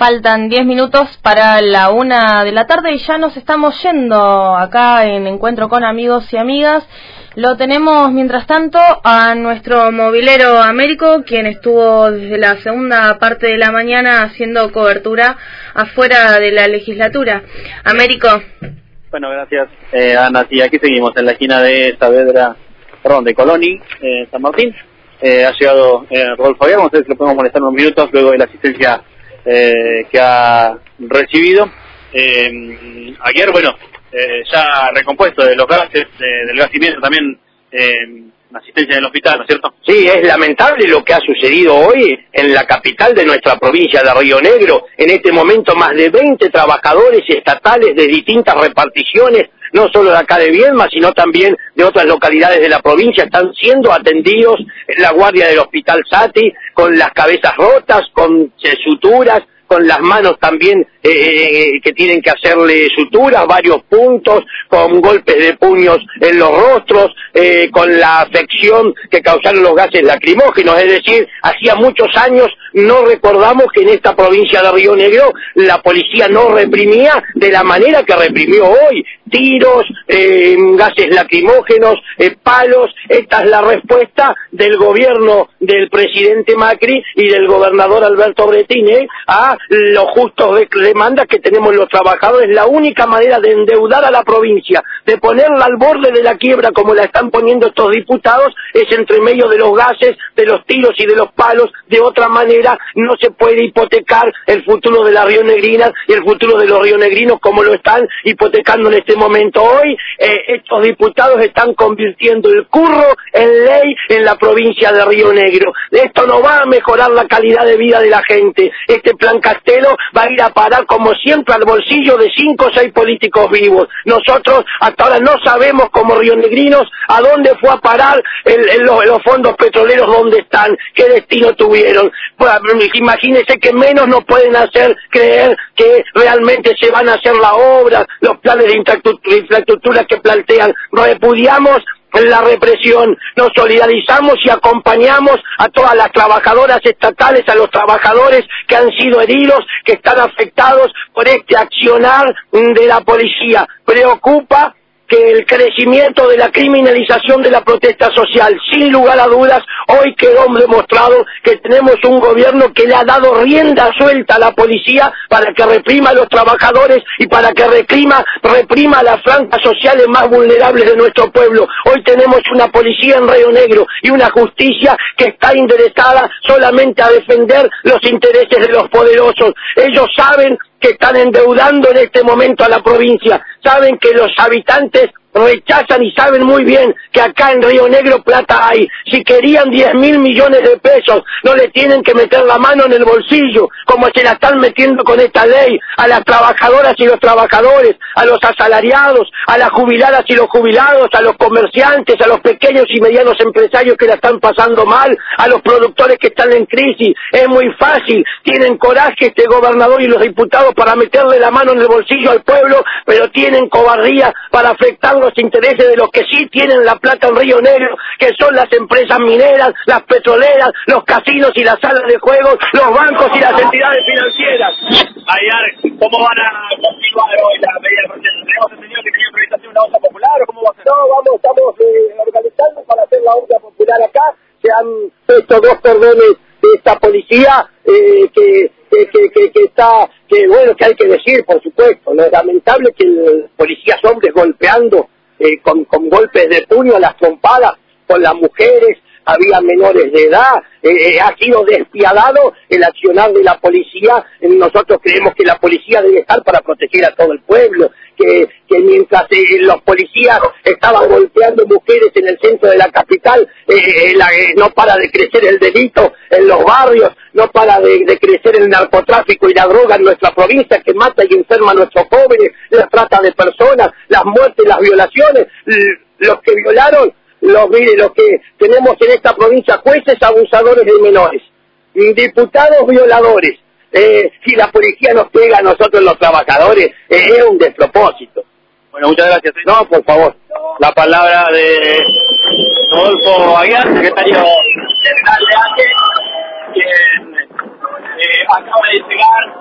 Faltan 10 minutos para la una de la tarde y ya nos estamos yendo acá en Encuentro con Amigos y Amigas. Lo tenemos, mientras tanto, a nuestro movilero Américo, quien estuvo desde la segunda parte de la mañana haciendo cobertura afuera de la legislatura. Américo. Bueno, gracias, eh, Ana. Sí, aquí seguimos en la esquina de Saavedra, perdón, de Coloni, eh, San Martín. Eh, ha llegado eh, Rodolfo Aguiar, a ver si lo podemos molestar unos minutos luego de la asistencia eh, que ha recibido. Eh, ayer, bueno, eh, ya recompuesto de los gases, del gas pimienta también eh, asistencia en el hospital, ¿no es cierto? Sí, es lamentable lo que ha sucedido hoy en la capital de nuestra provincia de Río Negro. En este momento más de 20 trabajadores estatales de distintas reparticiones, no solo de acá de Viedma, sino también de otras localidades de la provincia, están siendo atendidos en la guardia del hospital Sati con las cabezas rotas, con suturas, con las manos también eh, eh, que tienen que hacerle suturas, varios puntos, con golpes de puños en los rostros, eh, con la afección que causaron los gases lacrimógenos. Es decir, hacía muchos años no recordamos que en esta provincia de Río Negro la policía no reprimía de la manera que reprimió hoy. Tiros, eh, gases lacrimógenos, eh, palos. Esta es la respuesta del gobierno del presidente Macri y del gobernador Alberto Bretine a los justos demandas que tenemos los trabajadores. La única manera de endeudar a la provincia, de ponerla al borde de la quiebra como la están poniendo estos diputados, es entre medio de los gases, de los tiros y de los palos. De otra manera no se puede hipotecar el futuro de la Río Negrina y el futuro de los rionegrinos como lo están hipotecando en este momento. Hoy eh, estos diputados están convirtiendo el curro en ley en la provincia de Río Negro. Esto no va a mejorar la calidad de vida de la gente. Este plan Castelo va a ir a parar como siempre al bolsillo de cinco o seis políticos vivos. Nosotros hasta ahora no sabemos como rionegrinos a dónde fue a parar los, fondos petroleros, dónde están, qué destino tuvieron. Pues, imagínense que menos nos pueden hacer creer que realmente se van a hacer la obra, los planes de infraestructura que plantean. Repudiamos la represión, nos solidarizamos y acompañamos a todas las trabajadoras estatales, a los trabajadores que han sido heridos, que están afectados por este accionar de la policía. Preocupa que el crecimiento de la criminalización de la protesta social, sin lugar a dudas, hoy quedó demostrado que tenemos un gobierno que le ha dado rienda suelta a la policía para que reprima a los trabajadores y para que reprima, reprima a las franjas sociales más vulnerables de nuestro pueblo. Hoy tenemos una policía en Río Negro y una justicia que está interesada solamente a defender los intereses de los poderosos. Ellos saben que están endeudando en este momento a la provincia. Saben que los habitantes rechazan y saben muy bien que acá en Río Negro plata hay. Si querían 10 mil millones de pesos, no le tienen que meter la mano en el bolsillo, como se la están metiendo con esta ley, a las trabajadoras y los trabajadores, a los asalariados, a las jubiladas y los jubilados, a los comerciantes, a los pequeños y medianos empresarios que la están pasando mal, a los productores que están en crisis. Es muy fácil, tienen coraje este gobernador y los diputados para meterle la mano en el bolsillo al pueblo, pero tienen cobardía para afectar los intereses de los que sí tienen la plata en Río Negro, que son las empresas mineras, las petroleras, los casinos y las salas de juegos, los bancos y las entidades financieras. Ayar, ¿cómo van a continuar hoy la medida de protesta? ¿Tenemos entendido que tenían organización una onda popular o cómo va a ser? No, vamos, estamos eh, organizando para hacer la onda popular acá. Se han puesto dos perdones de esta policía eh, que, que, que, está, que bueno, que hay que decir, por supuesto, lo lamentable que policías hombres golpeando eh, con, con golpes de puño a las trompadas con las mujeres, había menores de edad, eh, eh, ha sido despiadado el accionar de la policía, nosotros creemos que la policía debe estar para proteger a todo el pueblo, que, mientras eh, los policías estaban golpeando mujeres en el centro de la capital, no para de crecer el delito en los barrios, no para de, crecer el narcotráfico y la droga en nuestra provincia que mata y enferma a nuestros jóvenes, la trata de personas, las muertes, las violaciones, los que violaron los, mire, lo que tenemos en esta provincia, jueces abusadores de menores, diputados violadores, eh, si la policía nos pega a nosotros los trabajadores, eh, es un despropósito. Bueno, muchas gracias. No, por favor. La palabra de Rodolfo Aguiar, secretario general de ANTE, quien eh, acaba de llegar